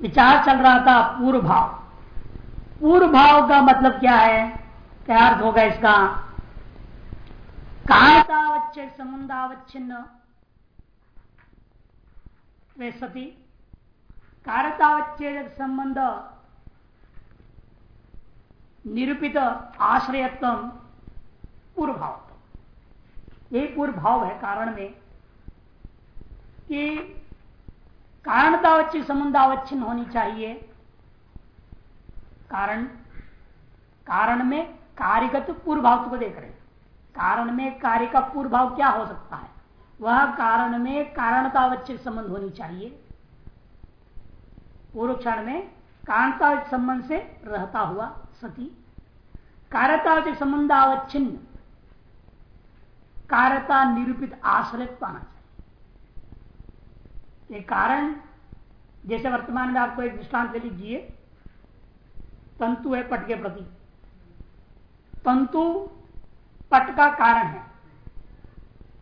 विचार चल रहा था पूर्व भाव। पूर्व भाव का मतलब क्या है? क्या अर्थ होगा इसका? कारणतावच्छेद संबंधावच्छिन्न वे सती। कारतावच्छेद संबंध। निरूपित आश्रयत्व पूर्व भाव। यही पूर्व भाव है कारण में कि कारणतावच्छिन्न संबंधावच्छिन्न होनी चाहिए। कारण कारण में कार्यगत पूर्व भाव को देख रहे हैं। कारण में कार्य का पूर्व भाव क्या हो सकता है? वह कारण में कारणतावच्छिक संबंध होनी चाहिए। पूर्व क्षण में कारणता संबंध से रहता हुआ सती। कारतावचिक संबंध अवच्छिन्न कारता निरूपित आश्रय पाना ये कारण, जैसे वर्तमान में आपको एक दृष्टांत ले लीजिए तंतु है पट के प्रति। तंतु पट का कारण है।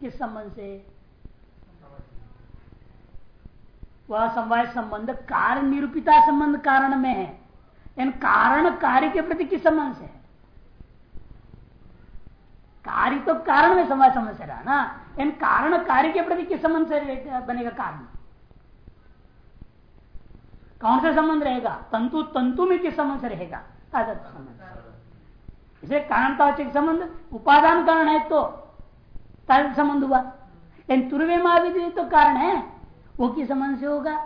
किस संबंध से? वह समवाय संबंध कार्य निरूपिता संबंध कारण में है। इन कारण कार्य के प्रति किस संबंध से है? कार्य तो कारण में समवाय संबंध से रहा ना। इन कारण कार्य के प्रति किस संबंध से बनेगा कारण? कौन सा संबंध रहेगा? तंतु तंतु में किस संबंध से रहेगा? संबंध। इसे कारणतावचिक संबंध, उपादान कारण है तो ताजत संबंध हुआ। इन तुर्वे महाविद्य तो कारण है, वो किस संबंध से होगा?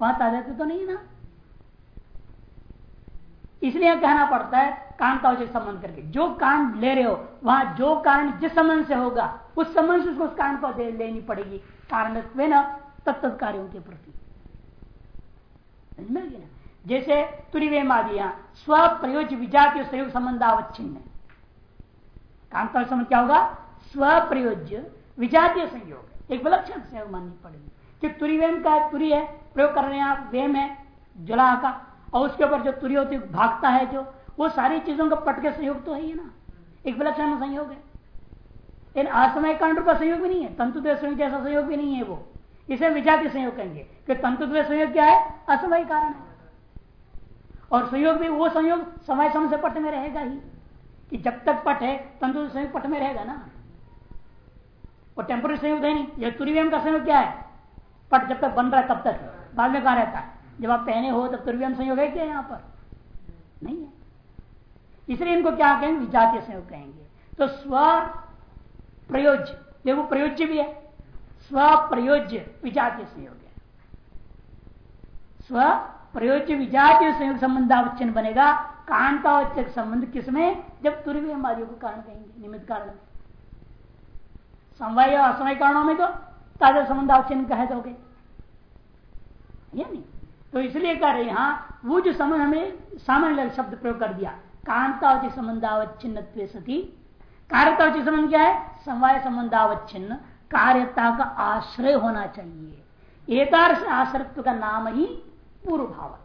वहाँ ताजत तो नहीं ना। इसलिए कहना पड़ता है कारण का उचित संबंध करके। जो कारण ले रहे हो, वहाँ जो कारण जिस संबंध से होगा, उस संबंध से उसको उस कारण को लेनी पड़ेगी। कारण न तत्त कार्यों के प्रति। जैसे तुरीवे मादिया स्व प्रयोज विजातीय सहयोग संबंध अवच्छिन्न कांता संबंध क्या होगा? स्व प्रयोज्य विजातीय संयोग। एक विलक्षण सहयोग माननी पड़ेगी। कि तुरीवेम का तुरी है, प्रयोग कर रहे हैं आप, वेम है जला का, और उसके ऊपर जो तुरी होती भागता है जो, वो सारी चीज़ों का पट के संयोग तो है ही ना। एक विलक्षण संयोग है। इन असमय कांड का संयोग भी नहीं है तंतु संयोग जैसा संयोग भी नहीं है वो। इसे विजाति संयोग कहेंगे? कि तंतु संयोग क्या है? असमय कारण है। और संयोग भी वो संयोग समय समय से पट में रहेगा ही। कि जब तक पट है तंतु संयोग पट में रहेगा ना। वो टेम्पोररी संयोग है नहीं, यह तुरीवेम का संयोग क्या है? पट जब तक बन रहा है, तब तक। बाद में कहा रहता है, जब आप पहने हो, तब तुर्व्यम संयोग है क्या यहाँ पर? नहीं है। इसलिए इनको क्या कहेंगे? विजातीय संयोग कहेंगे। तो स्व प्रयोज्य, देखो प्रयोज्य भी है। स्व प्रयोज्य विजातीय संयोग है। स्व प्रयोज्य विजातीय संयोग संबंधावचन बनेगा। कांतावचक संबंध किसमें जब तुर्वी आदि को कारण कहेंगे, निमित्त कारण समवाय असमय कारणों में तो ताज़ा संबंधावचन कह दोगे। या नहीं। तो इसलिए कह रहे यहाँ वो जो समय हमें सामान्य शब्द प्रयोग कर दिया कांतावचि संबंधावच्छिन्न सती। कार्यतावचि संबंध क्या है? समवाय संबंधावच्छिन्न। कार्यता का आश्रय होना चाहिए। एकार आश्रत्व का नाम ही पूर्व भाव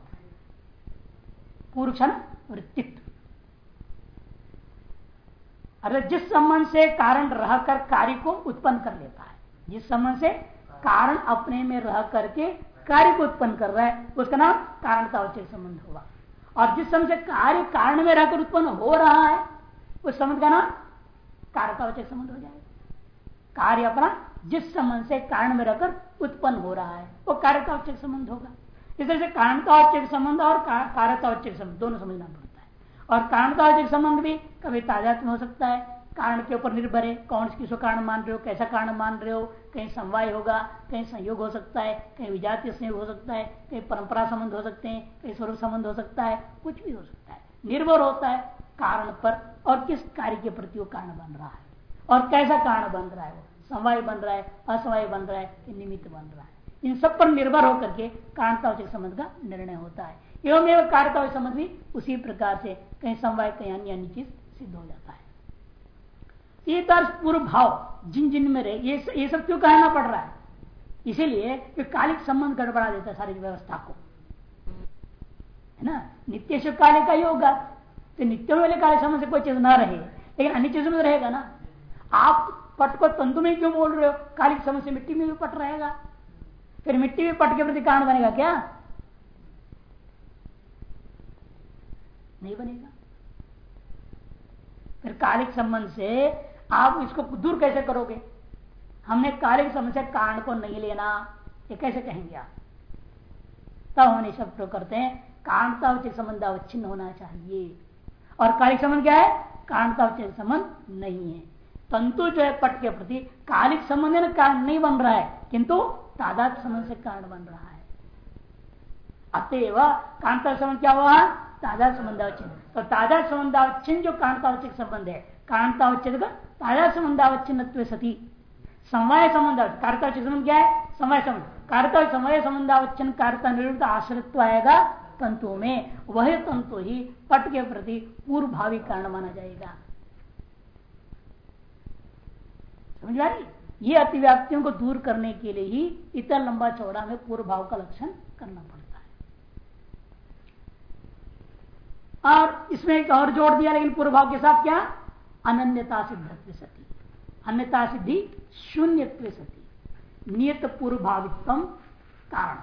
पूर्व क्षण वृत्तित्व। अरे जिस संबंध से कारण रहकर कार्य को उत्पन्न कर लेता है, जिस संबंध से कारण अपने में रह करके कार्य को उत्पन्न कर रहा है, उसका नाम कारणता अवचेक संबंध होगा। और जिस समय से कार्य कारण में रहकर उत्पन्न हो रहा है, उस संबंध का नाम कारकावचक संबंध हो जाएगा। कार्य अपना जिस संबंध से कारण में रहकर उत्पन्न हो रहा है, वो कारकावचक संबंध होगा। इस तरह से कारणतावचक संबंध और कारकावचक संबंध, दोनों समझना पड़ता है। और कारणतावचक संबंध भी कभी ताजात में हो सकता है। कारण के ऊपर निर्भर है, कौन किसको कारण मान रहे हो, कैसा कारण मान रहे हो, कहीं समवाय होगा, कहीं संयोग हो सकता है, कहीं विजातीय संयोग हो सकता है, कहीं परंपरा संबंध हो सकते हैं, कहीं स्वरूप संबंध हो सकता है, कुछ भी हो सकता है। निर्भर होता है कारण पर और किस कार्य के प्रति वो कारण बन रहा है और कैसा कारण बन रहा है वो। समवाय बन रहा है, असमवाय बन रहा है निमित्त बन रहा है। इन सब पर निर्भर होकर के कारणतावचक संबंध का निर्णय होता है। एवं एवं कार्यतावचक संबंध भी उसी प्रकार से कहीं समवाय, कहीं अन्य अन्य चीज़ सिद्ध हो जाता है। पूर्व भाव, जिन जिन में रहे, ये ये सब क्यों कहना पड़ रहा है? इसीलिए कालिक संबंध गड़बड़ा देता है सारी व्यवस्था को। है ना? नित्य शुभ काले का ही होगा। तो नित्य वाले काले संबंध से कोई चीज़ ना रहे, लेकिन अन्य चीज़ों में रहेगा ना? आप पट को तंतु में क्यों बोल रहे हो? कालिक समय से मिट्टी में भी पट रहेगा। फिर मिट्टी भी पट के प्रति कारण बनेगा क्या? नहीं बनेगा। फिर कालिक संबंध से आप इसको दूर कैसे करोगे? हमने कालिक संबंध से कारण को नहीं लेना। ये कैसे कहेंगे आप? तब हम शब्द प्रयोग करते हैं। कारणता उचित संबंध अवच्छिन्न होना चाहिए। और कालिक संबंध क्या है? कारणता उचित संबंध नहीं है। तंतु जो है पट के प्रति कालिक संबंध कारण नहीं बन रहा है, किंतु तादात संबंध से कारण बन रहा है। अतएव कांता संबंध क्या हुआ? ताज़ा संबंधावच्छिन्न तो ताज़ा संबंधावच्छिन्न जो कांतावचिक संबंध है कांतावच्छेद का ताज़ा संबंधावच्छिन्न सती। समवाय संबंध कारता संबंध क्या है? समय संबंध। कारता समय संबंधावच्छिन्न कारता निरुद्ध आश्रित्व आएगा तंतु में। वह तंतु ही पट के प्रति पूर्व भावी कारण माना जाएगा। समझ आई ये अतिव्याप्तियों को दूर करने के लिए ही इतना लंबा चौड़ा में पूर्व भाव का लक्षण करना पड़ता है। और इसमें एक और जोड़ दिया, लेकिन पूर्व भाव के साथ क्या? अनन्यता सिद्धत्व सती। अन्यता सिद्धि शून्य सती। नियत पूर्व भावित्व कारण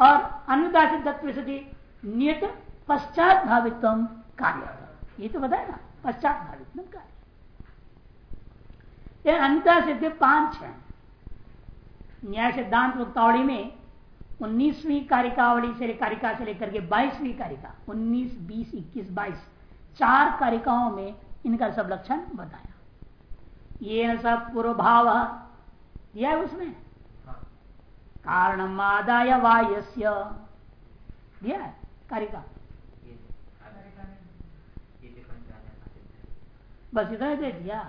और अन्यता सिद्धत्व सती, नियत पश्चात भावित्व कार्य। ये तो बताए ना पश्चात भावित्व कार्य। अंतर सिद्धि पाँच है? न्याय सिद्धांत मुक्तावली में उन्नीसवीं कारिकावली से कारिका से लेकर के बाईसवीं कारिका उन्नीस बीस इक्कीस बाईस चार कारिकाओं में इनका सब लक्षण बताया। ये न सब पूर्व भाव दिया है उसमें? कारण आदाय वायस्य। दिया है कारिका? बस इतना दे दिया।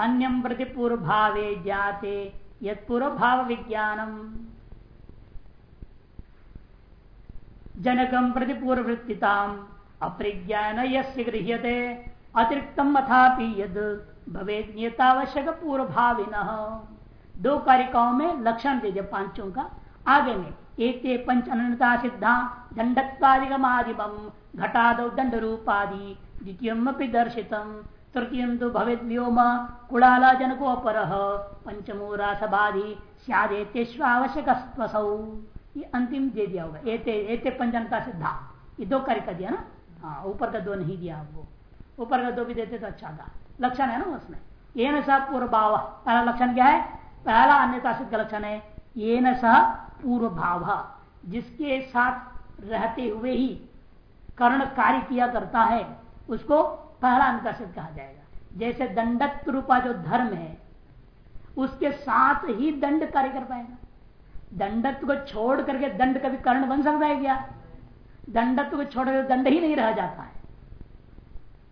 अन्यम प्रति पूर्व भावे जाते यद भाव विज्ञानम जनकम प्रति पूर्व वृत्तिताम अप्रज्ञान यस्य अतिरिक्तम अथापि यद भवे नियतावश्यक पूर्व भाविन दो कारिकाओं में लक्षण दे दिया, पाँचों का। आगे में एक पंच अनता सिद्धा, दंडत्वादिगमादिम, घटादो दंड रूपादि द्वितीय दर्शितम। तृतीय तो भवेद व्योम कुड़ाला जनको अपर पंचमो रासबाधि सदेतेश्वावश्यक ये अंतिम दे दिया होगा, एते एते पंचनता सिद्धा। ये दो कार्य का दिया ना? हाँ ऊपर का दो नहीं दिया आपको ऊपर का दो भी देते तो अच्छा था। लक्षण है ना उसमें? ये न सा पूर्व भाव पहला लक्षण क्या है? पहला अन्यता सिद्ध लक्षण है। ये न सा पूर्व भाव जिसके साथ रहते हुए ही कर्ण कार्य किया करता है, उसको पहला अनुकर्षित कहा जाएगा। जैसे दंडत्व रूपा जो धर्म है, उसके साथ ही दंड कार्य कर पाएगा। दंडत्व को छोड़ करके दंड का भी कारण बन सकता है क्या? दंडत्व को छोड़ दंड ही नहीं रह जाता है।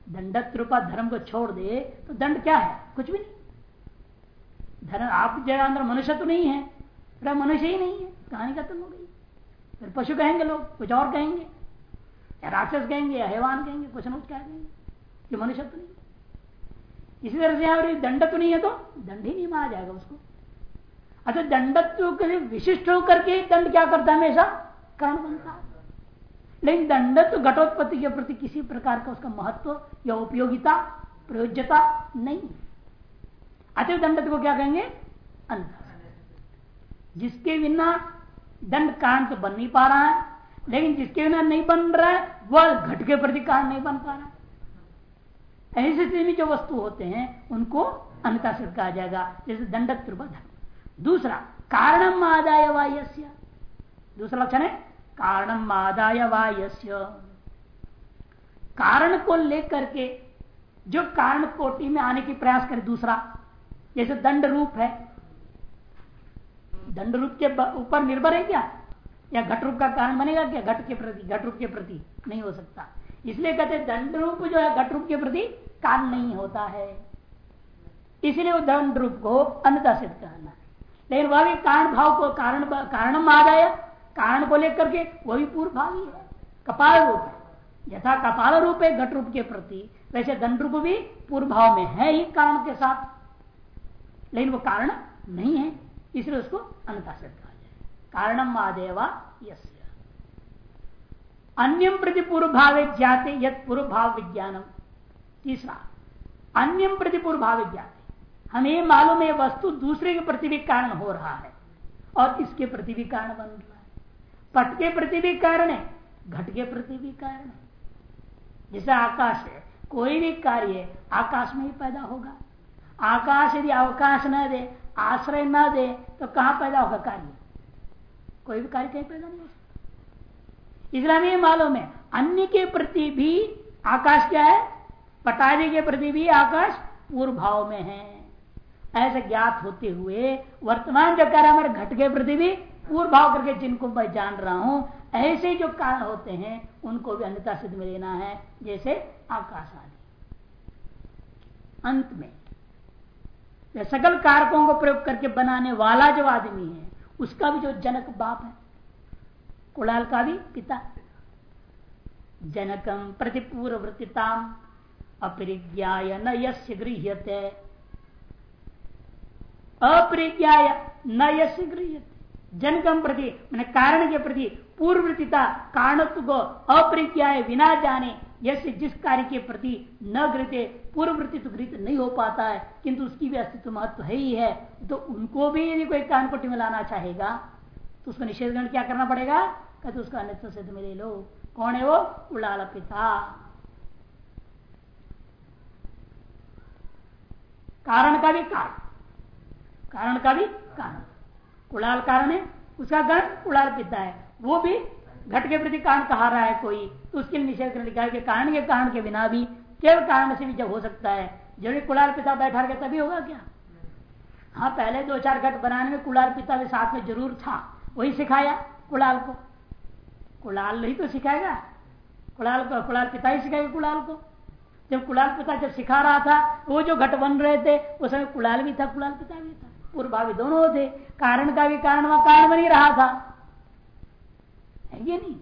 दंडत्व रूपा धर्म को छोड़ दे तो दंड क्या है? कुछ भी नहीं। धर्म आप जगह अंदर मनुष्य तो नहीं है मनुष्य ही नहीं है। कहानी खत्म हो गई। फिर पशु कहेंगे लोग, कुछ और कहेंगे, या राक्षस कहेंगे, या हैवान कहेंगे, कुछ न कुछ कह देंगे। ये तो नहीं। इसी तरह से यहाँ दंड तो नहीं है तो दंड ही नहीं माना जाएगा उसको। अच्छा दंडत्व के विशिष्ट होकर के दंड क्या करता है हमेशा? कारण बनता लेकिन दंडत्व घटोत्पत्ति के प्रति किसी प्रकार का उसका महत्व या उपयोगिता, प्रयोज्यता नहीं अतः दंडत्व को क्या कहेंगे? अंत जिसके बिना दंड कारण तो बन नहीं पा रहा है, लेकिन जिसके बिना नहीं बन रहा है, वह घट के प्रति कारण नहीं बन पा रहा है। ऐसी स्थिति में जो वस्तु होते हैं, उनको अन्यता सिद्ध कहा जाएगा, जैसे धर्म। दूसरा, कारणम आदाय वायस्य दूसरा लक्षण है, कारणम आदाय वायस्य कारण को लेकर के, जो कारण कोटि में आने की प्रयास करे, दूसरा, जैसे दंड रूप है। दंड रूप के ऊपर निर्भर है क्या? या घट रूप का कारण बनेगा क्या? घट के प्रति, घट रूप के प्रति नहीं हो सकता। इसलिए कहते दंड रूप जो है, घट रूप के प्रति कारण नहीं होता है। इसलिए वो दंड रूप को अन्यता सिद्ध करना लेकिन वह भी कारण भाव को, कारण कारणम आदाय, कारण को लेकर के वह भी पूर्व भाव ही। कपाल रूप है। यथा कपाल रूप है घट रूप के प्रति, वैसे दंड रूप भी पूर्व भाव में है ही कारण के साथ। लेकिन वो कारण नहीं है, इसलिए उसको अन्यता सिद्ध कहा जाए कारणम आदेवा यस अन्यम प्रति पूर्व भाव जाते यद पूर्व भाव विज्ञानम तीसरा अन्यम प्रति पूर्व भाव जाते हमें मालूम है वस्तु दूसरे के प्रति भी कारण हो रहा है और इसके प्रति भी कारण बन रहा है। पट के प्रति भी कारण है, घट के प्रति भी कारण है। जैसे आकाश है, कोई भी कार्य आकाश में ही पैदा होगा। आकाश यदि अवकाश न दे, आश्रय न दे तो कहाँ पैदा होगा कार्य? कोई भी कार्य कहीं पैदा नहीं हो सकता। इसलिए हमें मालूम है अन्य के प्रति भी आकाश क्या है? पटारी के प्रति भी आकाश पूर्व भाव में है। ऐसे ज्ञात होते हुए वर्तमान जो कार्य हमारे घट के प्रति भी पूर्व भाव करके जिनको मैं जान रहा हूँ, ऐसे जो कारण होते हैं, उनको भी अन्यता सिद्ध में लेना है, जैसे आकाश आदि। अंत में सकल कारकों को प्रयोग करके बनाने वाला जो आदमी है, उसका भी जो जनक बाप है कुलाल का भी पिता। जनकम प्रतिपूर्वृत्ताम अपरिज्ञाय न यस्य गृह्यते। अप्रिज्ञाय न यस्य जनकम प्रति, मैंने कारण के प्रति पूर्वृत्ता कारणत्व को अप्रिज्ञाय बिना जाने जैसे जिस कार्य के प्रति न गृहते पूर्ववृत्ति तो गृहित नहीं हो पाता है, किंतु उसकी भी अस्तित्व महत्व है ही है। तो उनको भी यदि कोई कान कोटि में लाना चाहेगा तो उसको निषेध ग्रहण क्या करना पड़ेगा? कहते उसका अन्य सिद्ध में ले लो। कौन है वो? उड़ाल पिता। कारण का भी कारण। कारण का भी कारण। कुड़ाल कारण है, उसका गण कुड़ाल पिता है। वो भी घट के प्रति कारण कहा रहा है कोई। तो उसके लिए निषेध लिखा है कि कारण के कारण के बिना भी केवल कारण से भी जब हो सकता है। जब कुड़ाल पिता बैठा गया तभी होगा क्या? हाँ पहले दो चार घट बनाने में कुड़ाल पिता भी साथ में ज़रूर था। वही सिखाया कुड़ाल को। कुड़ाल नहीं तो सिखाएगा। कुड़ाल को कुड़ाल पिता ही सिखाएगा कुड़ाल को। जब कुड़ाल पिता जब सिखा रहा था, वो जो घट बन रहे थे, उस समय कुड़ाल भी था कुड़ाल पिता भी था। पूर्वभावी दोनों थे। कारण का भी कारण वहाँ कारण बन ही रहा था। है ये नहीं?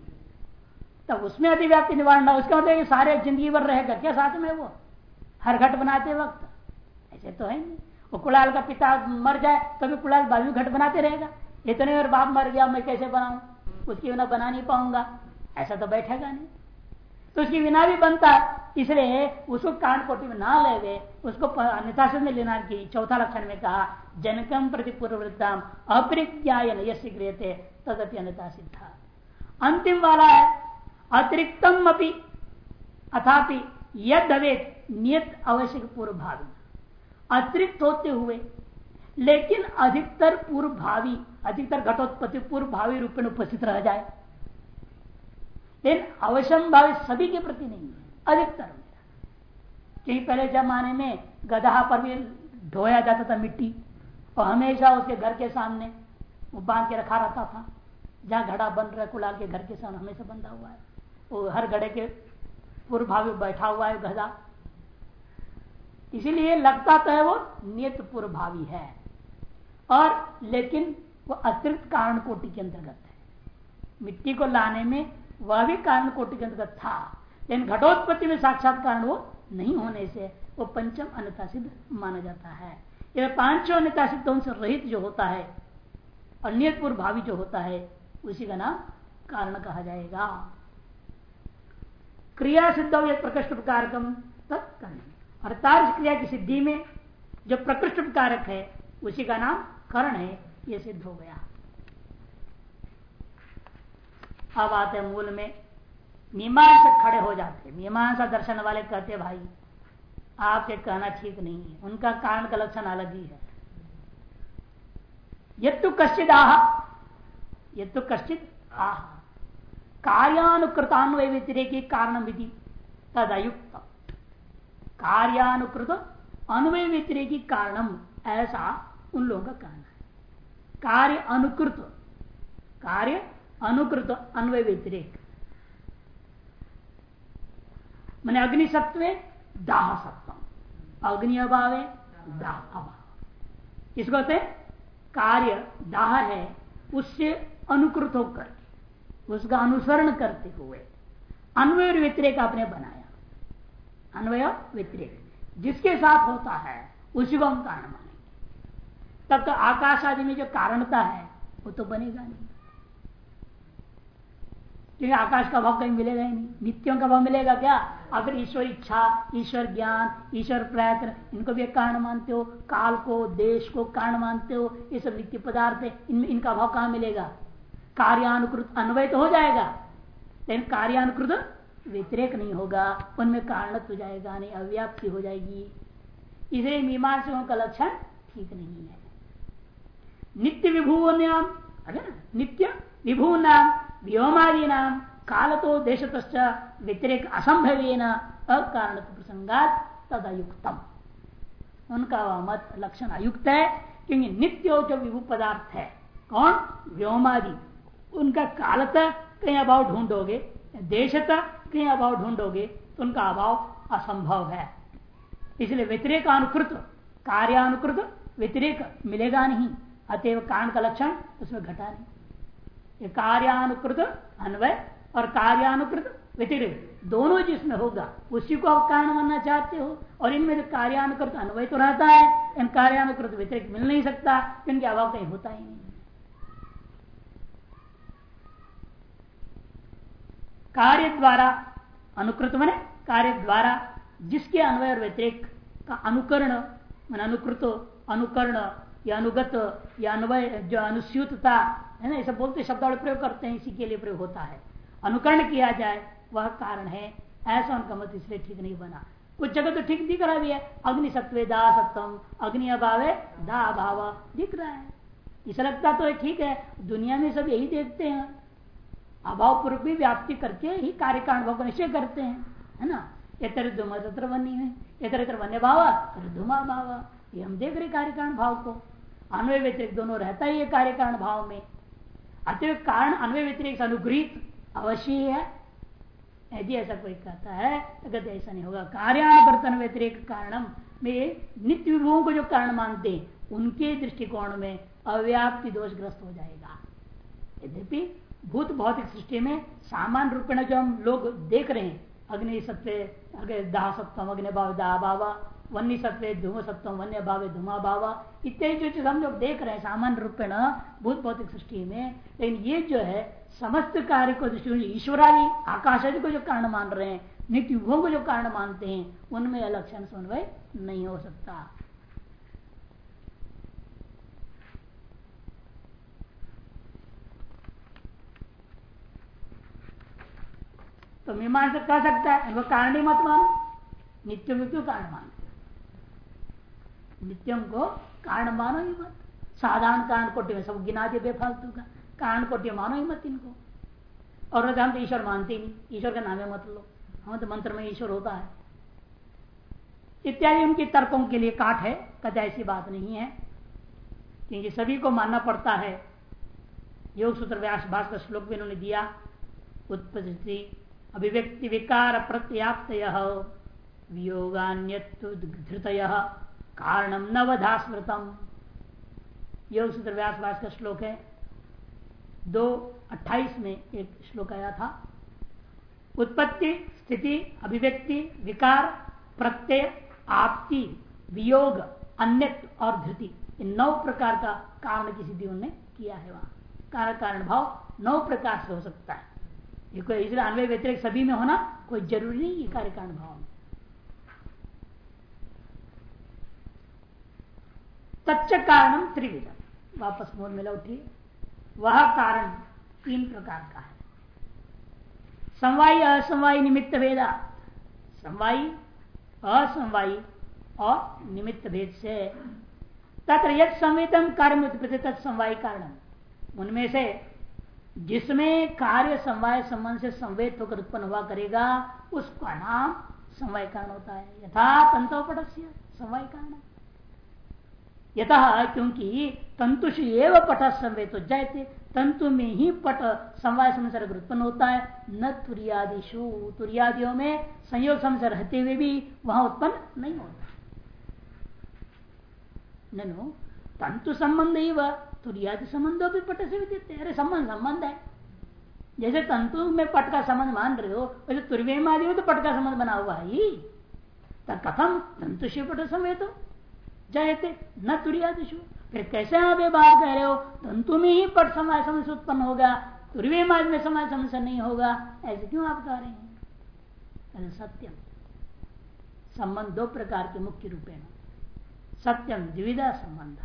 तब उसमें अतिव्याप्ति निवारण उसका मतलब सारे ज़िंदगी भर रहेगा। क्या साथ में वो? हर घट बनाते वक्त। ऐसे तो है नहीं। वो कुलाल का पिता मर जाए तो कुलाल बाजू घट बनाते रहेगा। इतने और बाप मर गया, मैं कैसे बनाऊ? उसकी बिना बना नहीं पाऊँगा। ऐसा तो बैठेगा नहीं। तो उसकी बिना भी बनता, इसलिए उसको कांड कोटि में ना ले गए। उसको अन्यथा में लेना की। चौथा लक्षण में कहा जनकम प्रति पूर्वृत्ताम अप्रिज्ञायन यश गृह तदपि अन्यता सिद्धा। अंतिम वाला है, अतिरिक्तम अपनी अथापि यद अवेद नियत आवश्यक पूर्व भावी अतिरिक्त होते हुए लेकिन अधिकतर पूर्व भावी अधिकतर घटोत्पत्ति पूर्व भावी रूप में उपस्थित रह जाए। लेकिन अवश्यम भावी सभी के प्रति नहीं है अधिकतर क्योंकि पहले जमाने में गधा पर भी ढोया जाता था मिट्टी, और हमेशा उसके घर के सामने वो बाँध के रखा रहता था। जहाँ घड़ा बन रहा है, कुलाल के घर के सामने हमेशा बंधा हुआ है। वो हर घड़े के पूर्व भावी बैठा हुआ है गधा। इसीलिए लगता तो है वो नियत पूर्व भावी है। और लेकिन वो अतिरिक्त कारण कोटि के अंतर्गत है। मिट्टी को लाने में वह भी कारण कोटि के अंतर्गत था, लेकिन घटोत्पत्ति में साक्षात कारण वो नहीं होने से वो पंचम अन्यता सिद्ध माना जाता है। यह पाँचों अन्यता सिद्धों से रहित जो होता है और भावी जो होता है, उसी का नाम कारण कहा जाएगा। क्रिया सिद्ध हो प्रकृष्ट कारकम तत्कर्ण और क्रिया की सिद्धि में जो प्रकृष्ट कारक है, उसी का नाम कर्ण है, ये सिद्ध हो गया। अब आते मूल में, मीमांसा खड़े हो जाते मीमांसा दर्शन वाले कहते भाई, आपके कहना ठीक नहीं है। उनका कारण का लक्षण अलग ही है। ये तो कश्चित आह, ये तो कश्चित आह। कार्यानुकृतान्वय व्यतिरेकी कारण विधि तद अयुक्त कार्यानुकृत अन्वय व्यतिरेकी कारणम, ऐसा उन लोगों का कहना है। कार्य अनुकृत कार्य अनुकृत अन्वय व्यतिरेक। मैंने अग्नि सत्व दाह सत्व अग्नि अभाव, दाह अभाव। इसको कहते कार्य दाह है, उससे अनुकृत होकर उसका अनुसरण करते हुए। अन्वय व्यतिरेक आपने बनाया। अन्वय व्यतिरेक। जिसके साथ होता है, उसी को हम कारण मानेंगे तब तो आकाश आदि में जो कारणता है, वो तो बनेगा नहीं। क्योंकि आकाश का भाव कहीं मिलेगा ही नहीं। नित्यों का भाव मिलेगा क्या? अगर ईश्वर इच्छा, ईश्वर ज्ञान, ईश्वर प्रयत्न, इनको भी एक कारण मानते हो, काल को, देश को कारण मानते हो, ये सब नित्य पदार्थ है, इनमें इनका भाव कहाँ मिलेगा? कार्यानुकृत अन्वय तो हो जाएगा। लेकिन कार्यानुकृत व्यतिरेक नहीं होगा, उनमें कारण हो जाएगा नहीं, अव्याप्ति हो जाएगी। इसलिए मीमांसकों का लक्षण ठीक नहीं है। नित्य विभू नाम नित्य विभू नाम व्योमादि नाम काल तो देश व्यतिरेक असंभव अकारण प्रसंगात तदयुक्तम। उनका वह मत लक्षण अयुक्त है, क्योंकि नित्य जो विभू पदार्थ है। कौन? व्योमादि। उनका कालता कहीं अभाव ढूंढोगे, देशता कहीं अभाव ढूंढोगे तो उनका अभाव असंभव है। इसलिए व्यतिरेक अनुकृत, कार्यानुकृत व्यतिरेक मिलेगा नहीं। अतएव कारण का लक्षण उसमें घटा नहीं। ये कार्यानुकृत अन्वय और कार्यानुकृत व्यतिरिक्त। दोनों जिसमें होगा, उसी को आप कारण मानना चाहते हो और इनमें कार्यानुकृत अन्वय तो रहता है, इन कार्यानुकृत व्यतिरिक्त मिल नहीं सकता क्योंकि अभाव कहीं होता ही नहीं। कार्य द्वारा अनुकृत मने, कार्य द्वारा जिसके अन्वय और व्यतिरिक का अनुकरण, मन अनुकृत, अनुकरण या अनुगत, या अन्वय, जो अनुस्यूतता, है ना, ऐसा बोलते शब्द प्रयोग करते हैं, इसी के लिए प्रयोग होता है। अनुकरण किया जाए, वह कारण है। ऐसा उनका मत इसलिए ठीक नहीं बना। कुछ जगह तो ठीक दिख रहा भी है। अग्नि सत्वे दा सत्तम अग्नि अभाव दा अभाव दिख रहा है। इसे लगता तो ठीक है, दुनिया में सब यही देखते हैं। अभाव पूर्व भी व्याप्ति करके ही कार्य को निश्चय करते हैं, है ना। इतर धुमा तत्र बनी है इतर वन्य भाव धुमा भाव ये हम देख रहे कार्य कारण भाव को। अन्वय व्यतिरिक्त दोनों रहता ही है कार्य कारण भाव में। अतः कारण अन्वय व्यतिरिक्त अनुग्रहित अवश्य है यदि ऐसा कोई कहता है तो कहते ऐसा नहीं होगा। कार्यानुवर्तन व्यतिरिक कारणम में नित्य विभुओं को जो कारण मानते हैं, उनके दृष्टिकोण में अव्याप्ति दोषग्रस्त हो जाएगा। यद्यपि भूत भौतिक सृष्टि में सामान्य रूप में जो हम लोग देख रहे हैं, अग्नि सत्य, अग्नि दाह सत्वम अग्नि भाव दाह भावा वन्य सत्व धूम सत्व वन्य भाव धुमा भाव इत्यादि जो चीज़ हम लोग देख रहे हैं, सामान्य रूप में भूत भौतिक सृष्टि में, लेकिन ये जो है, समस्त कार्य को दृष्टि ईश्वरादि को जो कारण मान रहे हैं, नित्य युगों को जो कारण मानते हैं, उनमें अलक्षण समन्वय नहीं हो सकता। तो मीमांसा कह सकता है, वो कारण ही मत मानो, नित्य मृत्यु कारण मानो। नित्यम को कारण मानो ही मत। साधारण कारण कोटि में सब गिना दे बेफालतू का। कारण कोटि मानो ही मत इनको। और हम तो ईश्वर मानते ही नहीं। ईश्वर का नाम है मत लो। हम तो मंत्र में ईश्वर होता है। इत्यादि उनके तर्कों के लिए काट है। कदा ऐसी बात नहीं है। क्योंकि सभी को मानना पड़ता है। योग सूत्र व्यास भाष का श्लोक भी उन्होंने दिया। उत्पत्ति अभिव्यक्ति विकार प्रत्याप्त वियोगान्यत कारणम नवधा स्मृतम। योग सूत्र व्यास का श्लोक है। दो अट्ठाईस में एक श्लोक आया था। उत्पत्ति, स्थिति, अभिव्यक्ति, विकार, प्रत्यय, आपति, वियोग अन्य और धृति। इन नौ प्रकार का कारण की सिद्धि उन्होंने किया है वहाँ। कारण कारण भाव नौ प्रकार से हो सकता है। ये कोई इसलिए अन्वय व्यतिरिक सभी में होना कोई ज़रूरी नहीं कार्य, कारण भाव में। तच्च कारणम त्रिविध। वापस मोर में लौटिए। वह कारण तीन प्रकार का है। समवायी, असमवायी, निमित्त भेदा। समवायी, असमवायी और निमित्त भेद से। तत्र यद संवेदन कार्य तत्समवायी कारण उनमें से जिसमें कार्य समवाय संबंध से संवेद होकर उत्पन्न हुआ करेगा, उसका नाम समवाय कारण होता है। यथा तंतोपट समवाय कारण। यथा क्योंकि तंतुष एवं पट संवेद हो जाए तंतु में ही पट समवाय समझ उत्पन्न होता है। न तुरियादिशु तुरियादियों में संयोग समझ रहते हुए भी वहाँ उत्पन्न नहीं होता। ननु, तंतु संबंध ही वह तुरियादि संबंधों भी पट से भी देते अरे, संबंध संबंध है। जैसे तंतु में पट का संबंध मान रहे हो, वैसे तुर्वे में आदि तो पट का संबंध बना हुआ है कथम तंतु शिव पट संवेद जयते, न तुरियादिशु फिर कैसे आप ये बात कह रहे हो? तंतु में ही पट समय समस्या उत्पन्न होगा, तुर्वे माज में समय समस्या नहीं होगा, ऐसे क्यों आप कह रहे हैं? सत्यम। संबंध दो प्रकार के मुख्य रूपेण सत्यम द्विविधा संबंध।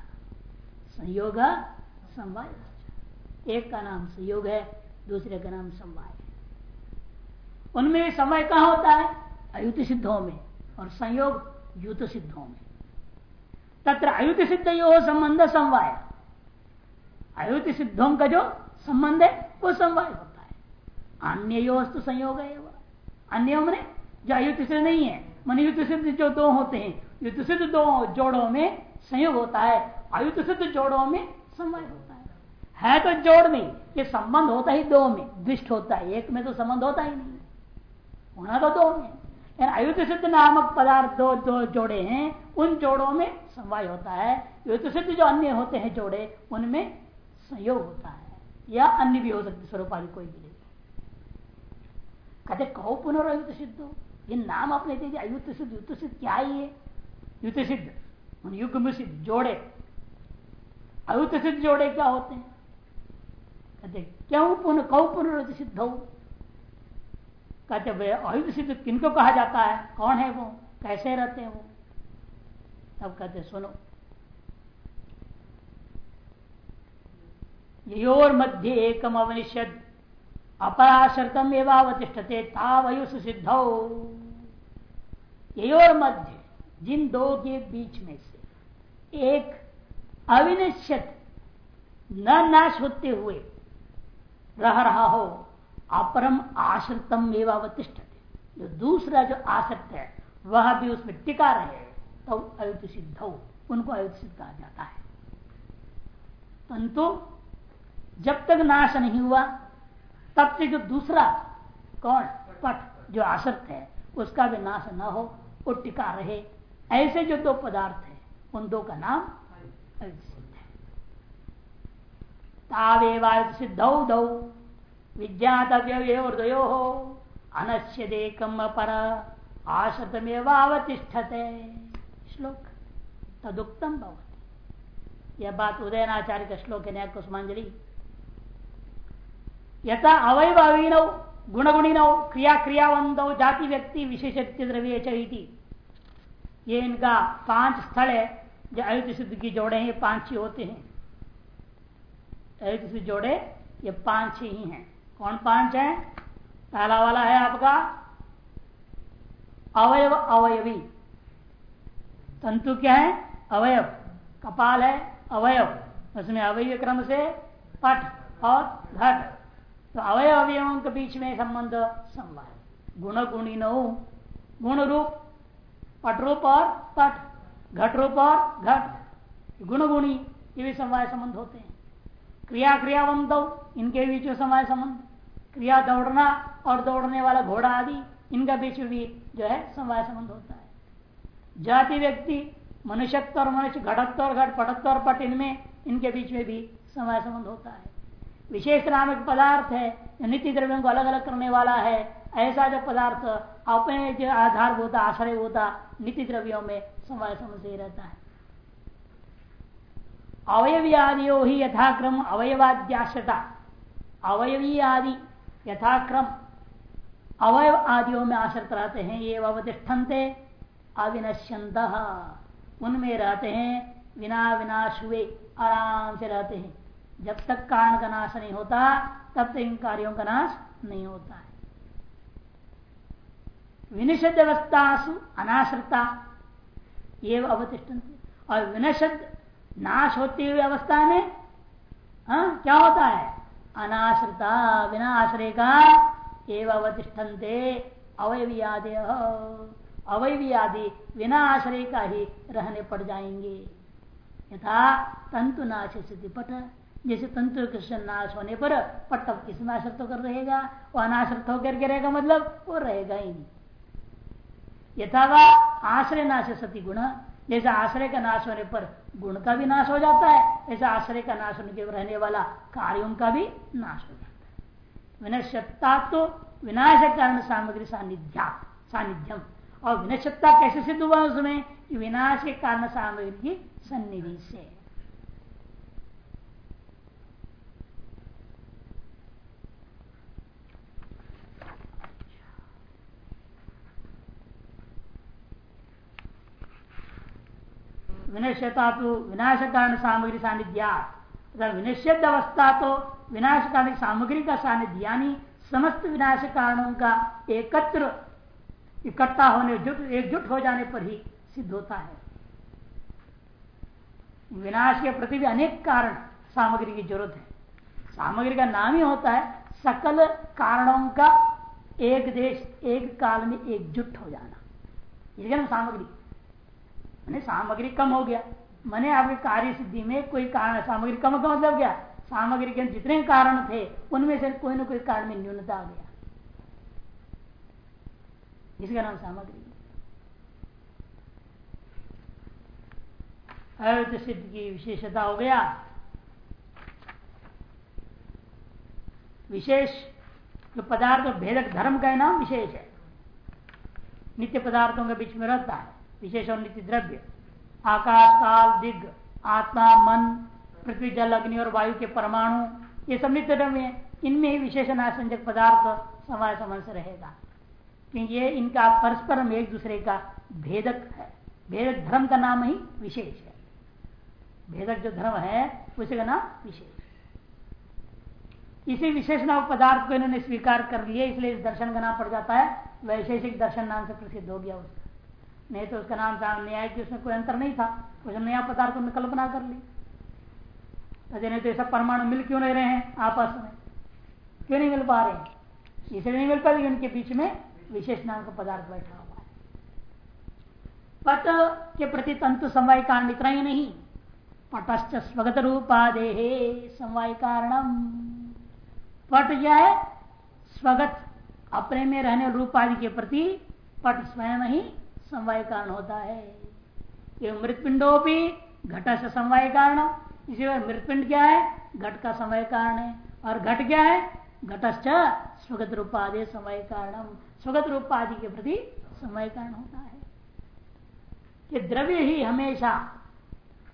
संयोग, समवाय। एक का नाम संयोग है, दूसरे का नाम समवाय उनमें समय कहा होता है? अयुत सिद्धों में। और संयोग युत सिद्धों में। तत्र अयुत सिद्ध यो संबंध समवाय। अयुत सिद्धों का जो संबंध है, वो समवाय होता है। अन्य योस्तु संयोग है अन्य में जो अयुत सिद्ध नहीं है, मन युद्ध सिद्ध जो दो होते हैं युद्ध सिद्ध दो जोड़ों में संयोग होता है, अयुत सिद्ध जोड़ों में समवाय होता है। है तो जोड़ नहीं ये संबंध होता ही दो में, दृष्ट होता है, एक में तो संबंध होता ही नहीं। होना तो दो में। अयुद्ध सिद्ध नामक पदार्थ दो जोड़े हैं उन जोड़ों में समवाय होता है। युद्ध सिद्ध जो अन्य होते हैं जोड़े, उनमें संयोग होता है। या अन्य भी हो सकते स्वरूप आदि कोई भी नहीं। कहते कहो पुनर्युद्ध सिद्ध ये नाम अपने दे दिया अयुद्ध सिद्ध, युद्ध सिद्ध क्या ही है? युद्ध सिद्ध युग सिद्ध, जोड़े। अयुद्ध सिद्ध जोड़े क्या होते हैं? कहते क्यों पुनः कौ पुनरुद्ध सिद्ध हो? कहते अयुद्ध सिद्ध किनको कहा जाता है? कौन है वो? कैसे रहते हैं वो? तब कहते सुनो। योर मध्य एकम अवनिषद, अपराशर्तम एवं अवतिष्ठते सिद्ध योर मध्य जिन दो के बीच में से, एक अविनिश्चित न नाश होते हुए रह रहा हो, अपरम आश्रितम एवं जो दूसरा जो आसक्त है, वह भी उसमें टिका रहे। तो अयुत सिद्ध हो, उनको अयुत सिद्ध कहा जाता है। परंतु जब तक नाश नहीं हुआ, तब से जो दूसरा कौन, पट, जो आसक्त है, उसका भी नाश न हो वो टिका रहे, ऐसे जो दो पदार्थ है, उन दो का नाम सिद्ध है। तावेवायुत सिद्धौ दौ हो, अनश्यदेकम पर आशतमेवावतिष्ठते श्लोक तदुक्तम भवती। यह बात उदयनाचार्य का श्लोक है कुसुमांजलि यथा अवयव अवीन, गुणगुणिन क्रिया क्रियावंत जाति व्यक्ति विशेष द्रव्य चीति ये इनका पाँच स्थल है, जो अयुत सिद्ध की जोड़े हैं पाँच ही होते हैं। अयुत सिद्ध जोड़े, ये पाँच ही हैं। कौन पाँच है? पहला वाला है आपका अवयव अवयवी। तंतु क्या है? अवयव। कपाल है, अवयव। उसमें अवयव क्रम से पट और घट। तो अवय अवयवों के बीच में संबंध संवाद। गुण गुणी नो गुण रूप पट रूप और पट। घट रूप और घट। गुण गुणी ये भी समवाय संबंध होते हैं। क्रिया क्रियावंत इनके बीच में समय संबंध। क्रिया दौड़ना और दौड़ने वाला घोड़ा आदि, इनका बीच में भी जो है समवाय संबंध होता है। जाति व्यक्ति, मनुष्यत्व और मनुष्य घटत्व और घट पटत्व और पट इनमें, इनके बीच में भी समय संबंध होता है। विशेष नामक पदार्थ है नित्य द्रव्यों को अलग अलग करने वाला है। ऐसा जो पदार्थ अपने जो आधार होता आश्रय होता नित्य द्रव्यों में समय समय से रहता है। अवयवी आदियो ही यथाक्रम अवयवाद्याश्रता। अवयवी आदि यथाक्रम अवयव आदियों में आश्रित रहते हैं, ये अवतिष्ठन्ते अविनश्यंत उनमें रहते हैं विना विनाश हुए आराम से रहते हैं। जब तक कारण का नाश नहीं होता, तब तक इन कार्यों का नाश नहीं होता है। विनिषद अवस्थासु अनाश्रता, ये अवतिष्ठ और विनशद नाश होती हुई अवस्था में, हा? क्या होता है? अनाश्रता बिना आश्रय का एवं अवतिष्ठन्ते अवयवी आदि अवयवी आदि बिना आश्रय का ही रहने पड़ जाएँगे। यथा तंतु नाश स्थिति पट जैसे तंत्र कृष्ण नाश होने पर पट्टव किसमें आश्रित होकर रहेगा? वो अनाश्रित होकर के रहेगा मतलब वो रहेगा ही नहीं। यथा आश्रय नाश सती गुण जैसे आश्रय का नाश होने पर गुण का भी नाश हो जाता है ऐसा आश्रय का नाश होने के रहने वाला कार्यों का भी नाश हो जाता है। विनश्यता तो विनाश कारण सामग्री सानिध्या सानिध्यम और विनश्यता कैसे सिद्ध हुआ उसमें? विनाश के कारण सामग्री की सन्निधि से विनश्यता तो विनाश कारण सामग्री सानिध्या विनश्यत अवस्था तो विनाश कारण सामग्री का सानिध्यानी समस्त विनाश कारणों का एकत्र इकट्ठा होने, जुट, एकजुट हो जाने पर ही सिद्ध होता है। विनाश के प्रति भी अनेक कारण सामग्री की ज़रूरत है। सामग्री का नाम ही होता है सकल कारणों का एक देश, एक काल में एकजुट हो जाना। इसके नाम सामग्री। मैंने सामग्री कम हो गया। मैंने आपके कार्य सिद्धि में कोई कारण, सामग्री कम का मतलब क्या? सामग्री के जितने कारण थे, उनमें से कोई ना कोई कारण में न्यूनता आ गया। इसका नाम सामग्री। अवैध सिद्ध की विशेषता हो गया। विशेष जो पदार्थ भेदक धर्म का नाम विशेष है। नित्य पदार्थों के बीच में रहता है। विशेष और नित्य द्रव्य। आकाश काल दिग, आत्मा, मन, पृथ्वी, जल, अग्नि और वायु के परमाणु, ये सब नित्य द्रव्य इनमें ही विशेषण संजक पदार्थ समय से रहेगा। क्योंकि ये इनका परस्पर में एक दूसरे का भेदक है। भेदक धर्म का नाम ही विशेष है। भेदक जो धर्म है, उसी का नाम विशेष इसी विशेष नाम पदार्थ को इन्होंने स्वीकार कर लिया इसलिए इस दर्शन का नाम पड़ जाता है। वैशेषिक दर्शन नाम से प्रसिद्ध हो गया उसका। नहीं तो उसका नाम था न्याय की उसमें कोई अंतर नहीं था। उसने नया पदार्थ उन्होंने कल्पना कर ली। अजय नहीं तो ये सब परमाणु मिल क्यों नहीं रहे हैं आपस में? क्यों नहीं मिल पा रहे इसलिए नहीं मिल पा रही उनके बीच में विशेष नाम का पदार्थ बैठा हुआ है। पट के प्रति तंतु समवाय कारण इतना ही नहीं। पटश्च स्वगत रूपादे समवाय कारणम। पट क्या है? स्वगत अपने में रहने रूपादि के प्रति पट स्वयं ही समवाय कारण होता है। ये मृतपिंडो भी घट से समवाय कारण। इसी मृतपिंड क्या है? घट का समय कारण है। और घट क्या है? घटश्च स्वगत रूपादि समय कारण स्वगत रूप आदि के प्रति समय कारण होता है कि द्रव्य ही हमेशा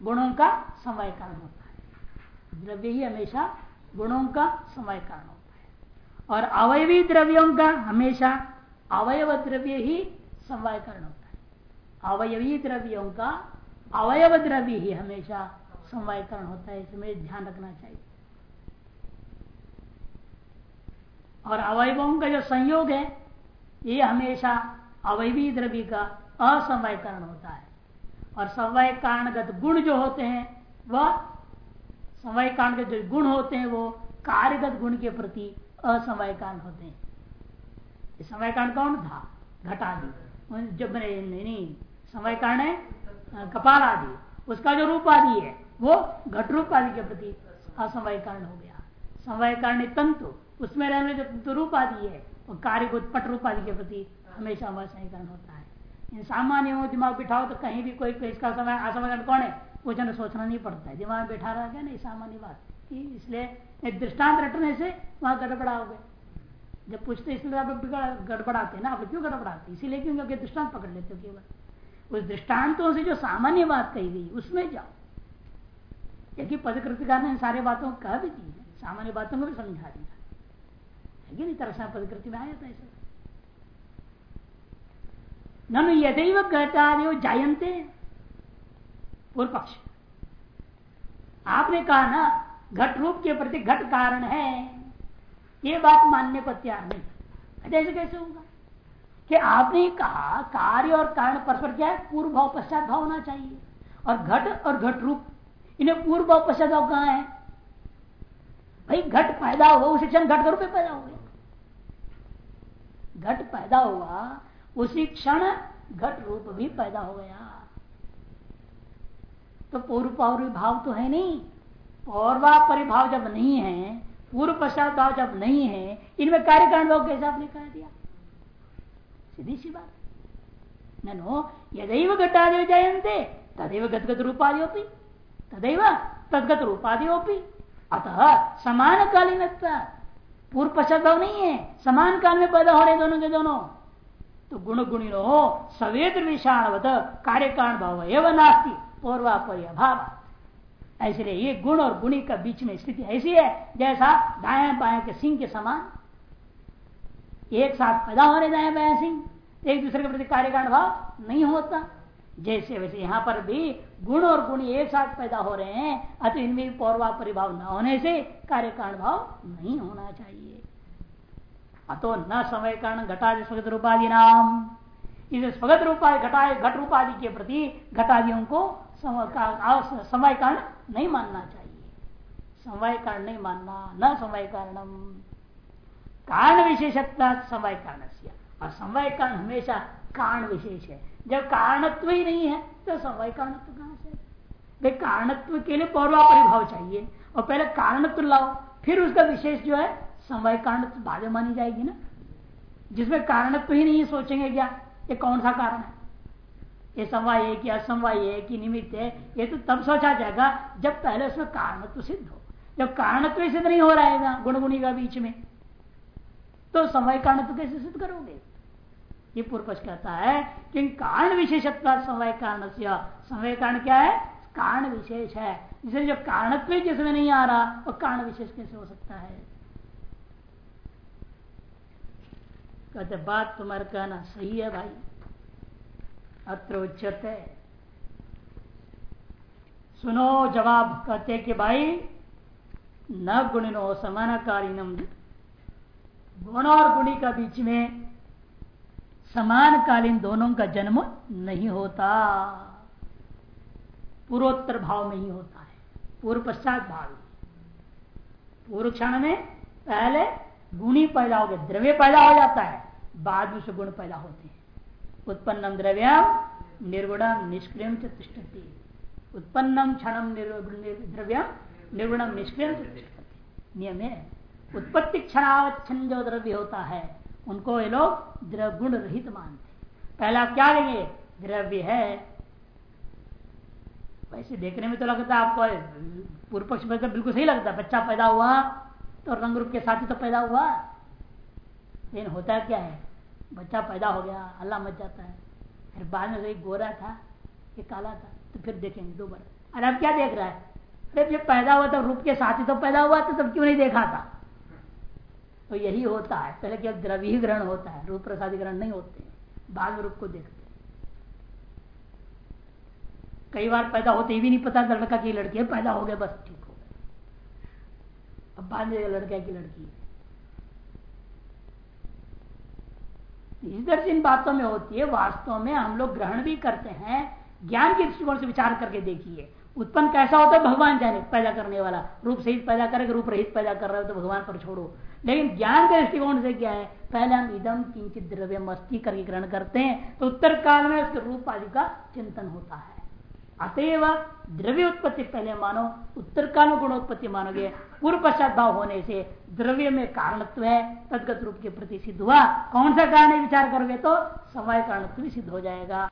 गुणों का समय कारण होता है। द्रव्य ही हमेशा गुणों का समय कारण होता है। और अवयवी द्रव्यों का हमेशा अवयव द्रव्य ही समय कारण होता है। अवयवी द्रव्यों का अवयव द्रव्य ही हमेशा समय कारण होता है, इसमें ध्यान रखना चाहिए। और अवयवों का जो संयोग है ये हमेशा अवयवी द्रव्य का असमय कारण होता है। और समय कारणगत गुण जो होते हैं, वह समय कारण के जो गुण होते हैं, वो कार्यगत गुण के प्रति असमय कारण होते हैं। समय कारण कौन था? घटादि। जब नहीं समय कारण है कपाल आदि उसका जो रूप आदि है, वो घट रूप आदि के प्रति असमय कारण हो गया। समय कारण तंतु। उसमें रहने जो तंतु रूप आदि है कार्य को पट रूप आदि के प्रति हमेशा असमय कारण होता है। इन सामान्य दिमाग बिठाओ तो कहीं भी कोई इसका समय असमय कौन है? वो जन सोचना नहीं पड़ता है। दिमाग बैठा रहा क्या? नहीं सामान्य बात। इसलिए एक दृष्टांत रटने से वहाँ गड़बड़ा हो गए जब पूछते इसलिए आप गड़बड़ाते ना आप क्यों गड़बड़ाते इसीलिए क्योंकि दृष्टांत पकड़ लेते हो केवल। उस दृष्टांतों से जो सामान्य बात कही गई उसमें जाओ। क्योंकि पदकृतिकार ने सारे बातों को कह भी दी है। सामान्य बातों को भी समझा दिया। कि नहीं तरह पदकृति में आया था ऐसा। ननु यदैव कहता जायंते पूर्व पक्ष आपने कहा ना, घट रूप के प्रति घट कारण है, ये बात मानने को तैयार नहीं। ऐसे कैसे होगा? कि आपने कहा, कार्य और कारण परस्पर क्या है? पूर्व भाव पश्चात भाव होना चाहिए। और घट और घट रूप, इन्हें पूर्व भाव पश्चात भाव कहा है? भाई, घट पैदा हो, उसी क्षण घट का रूप पैदा हो गया। घट पैदा हुआ, उसी क्षण घट रूप भी पैदा हो गया। तो पूर्व पौर्व भाव तो है नहीं। पौर्वा परिभाव जब नहीं है, पूर्व पश्चात भाव जब नहीं है, इनमें कार्य कारण भाव कैसे आपने कह दिया? सीधी सी बात। नो यदैव घटादेव जयंते तदेव गदगत रूपाधिपी तदैव तदगत रूपाधिपी अतः समान कालीन पूर्व पश्चात भाव नहीं है। समान काल में पैदा हो रहे दोनों के दोनों। तो गुण गुणी हो, सवेद विषाणवत कार्य कारण भाव एवं नास्ती पूर्वापर भाव। ऐसे ये गुण और गुणी का बीच में स्थिति ऐसी है, जैसा दाया बाया के सिंह के समान। एक साथ पैदा हो रहे दाया बाया सिंह, एक दूसरे के प्रति कार्य कारण भाव नहीं होता। जैसे वैसे यहाँ पर भी गुण और गुण एक साथ पैदा हो रहे हैं, अतः इनमें भी पौर्वा परिभाव न होने से कार्य कारण भाव नहीं होना चाहिए। अतो न समय कारण घटादि स्वगत रूपादि नाम। इसे स्वगत रूपा घटाए घट रूपादि के प्रति घटादियों को समय कारण नहीं मानना चाहिए। समय कारण नहीं मानना, न समय कारणम। कारण विशेषता समय कारण और समय कारण हमेशा कारण विशेष है। जब कारणत्व ही नहीं है तो समय कारणत्व कहाँ से? भाई, कारणत्व के लिए पौर्वा परिभाव चाहिए। और पहले कारणत्व लाओ, फिर उसका विशेष जो है समय कारणत्व बाद मानी जाएगी ना। जिसमें कारणत्व ही नहीं सोचेंगे क्या? ये कौन सा कारण है? ये समवाय है कि असमवाय है कि निमित्त है, ये तो तब सोचा जाएगा जब पहले उसमें कारणत्व सिद्ध हो। जब कारणत्व सिद्ध नहीं हो रहेगा गुणगुणी का बीच में तो समय कारणत्व कैसे सिद्ध करोगे? ये पूर्व पक्ष कहता है कि कारण विशेषत्व समय कारण से। समय कारण क्या है? कारण विशेष है। जिसे जो कारणत्व जिसमें नहीं आ रहा, वो कारण विशेष कैसे हो सकता है? कहते, बात तुम्हारा कहना सही है भाई। अत्र उच्चते सुनो जवाब, कहते कि भाई, न गुणिनो समानकालीनम गुण और गुणी का बीच में समान कालीन दोनों का जन्म नहीं होता। पूर्वोत्तर भाव में ही होता है। पूर्व पश्चात भाव पूर्व क्षण में पहले गुणी पैदा हो गए, द्रव्य पैदा हो जाता है, बाद में से गुण पैदा होते हैं। उत्पन्नम द्रव्यम निर्गुणम निष्क्रियम तिष्ठती। उत्पन्नम क्षण द्रव्यम निर्गुणम निष्क्रियम चतुष्टि नियम है। उत्पत्ति क्षणावच्छन जो द्रव्य होता है। उनको ये लोग गुण रहित मानते पहला क्या लेंगे द्रव्य है। वैसे देखने में तो लगता है आपको पूर्व पक्ष में तो बिल्कुल सही लगता है। बच्चा पैदा हुआ तो रंग रूप के साथ ही तो पैदा हुआ। लेकिन होता क्या है? बच्चा पैदा हो गया, अल्लाह मच जाता है। फिर बाद में एक गोरा था, एक काला था तो फिर देखेंगे दो बार अरे अब क्या देख रहा है? अरे जब पैदा हुआ तो रूप के साथ ही तो पैदा हुआ तो तब क्यों नहीं देखा था? तो यही होता है। पहले केवल द्रव्य ग्रहण होता है? रूप प्रसाद ग्रहण नहीं होते। बाद रूप को देखते कई बार पैदा होते ही भी नहीं पता लड़का की लड़की है, पैदा हो गया बस ठीक हो गया अब में लड़का की लड़की है। इस से इन बातों में होती है, वास्तव में हम लोग ग्रहण भी करते हैं, ज्ञान के दृष्टिकोण से विचार करके देखिए। उत्पन्न कैसा होता है, भगवान जाने, पैदा करने वाला। रूप सहित पैदा करेगा, रूप रहित पैदा कर रहे हो तो भगवान पर छोड़ो। लेकिन ज्ञान के दृष्टिकोण से क्या है? पहले हम इदम किंचित द्रव्य मस्ती करके ग्रहण करते हैं तो उत्तर काल में उसके रूप आदि का चिंतन होता है। अतएव द्रव्य उत्पत्ति पहले मानो, उत्तर काल में गुणोत्पत्ति मानोगे, पूर्व पश्चात भाव होने से द्रव्य में कारणत्व है, तदगत रूप के प्रति सिद्ध हुआ। कौन सा कारण विचार करोगे तो समय कारणत्व सिद्ध हो जाएगा।